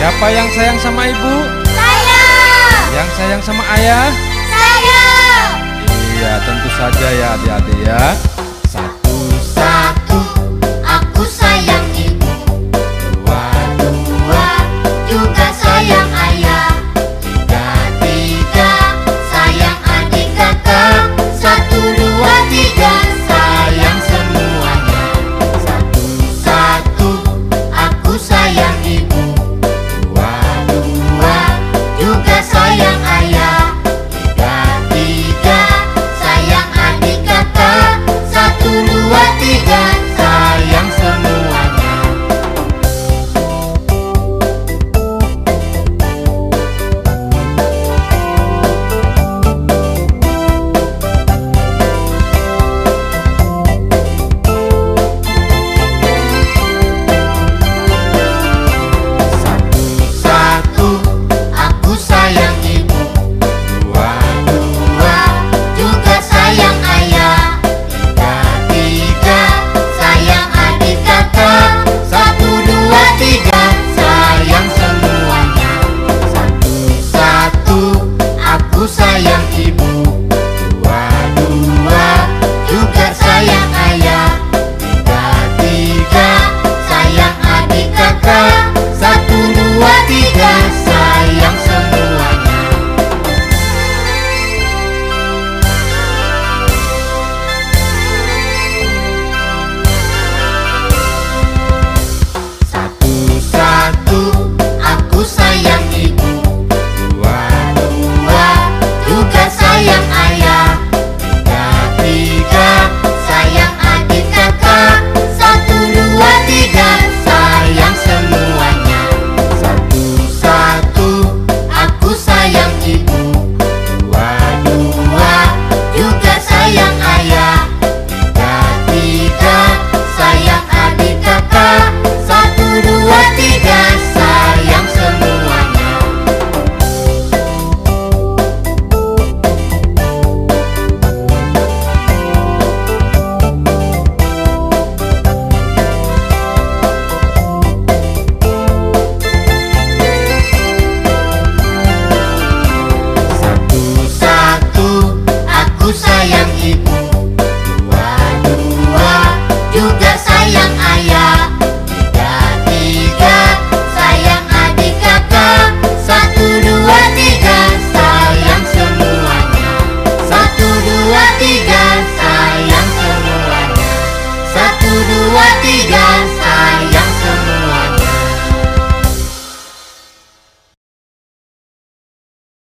Siapa yang sayang sama ibu? Saya. Yang sayang sama ayah? Saya. Iya, tentu saja ya adik-adik ya. Keep. ibu juga sayang ayah. Tiga, tiga, sayang adik kakak. Satu, dua, tiga, sayang semuanya. Satu, dua, tiga, sayang semuanya. Satu, dua, tiga, sayang